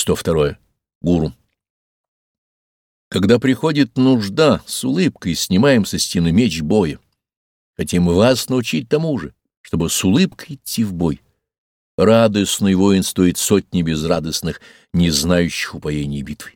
102. Гуру. Когда приходит нужда, с улыбкой снимаем со стены меч боя. Хотим вас научить тому же, чтобы с улыбкой идти в бой. Радостный воин стоит сотни безрадостных, не знающих упоений битвы.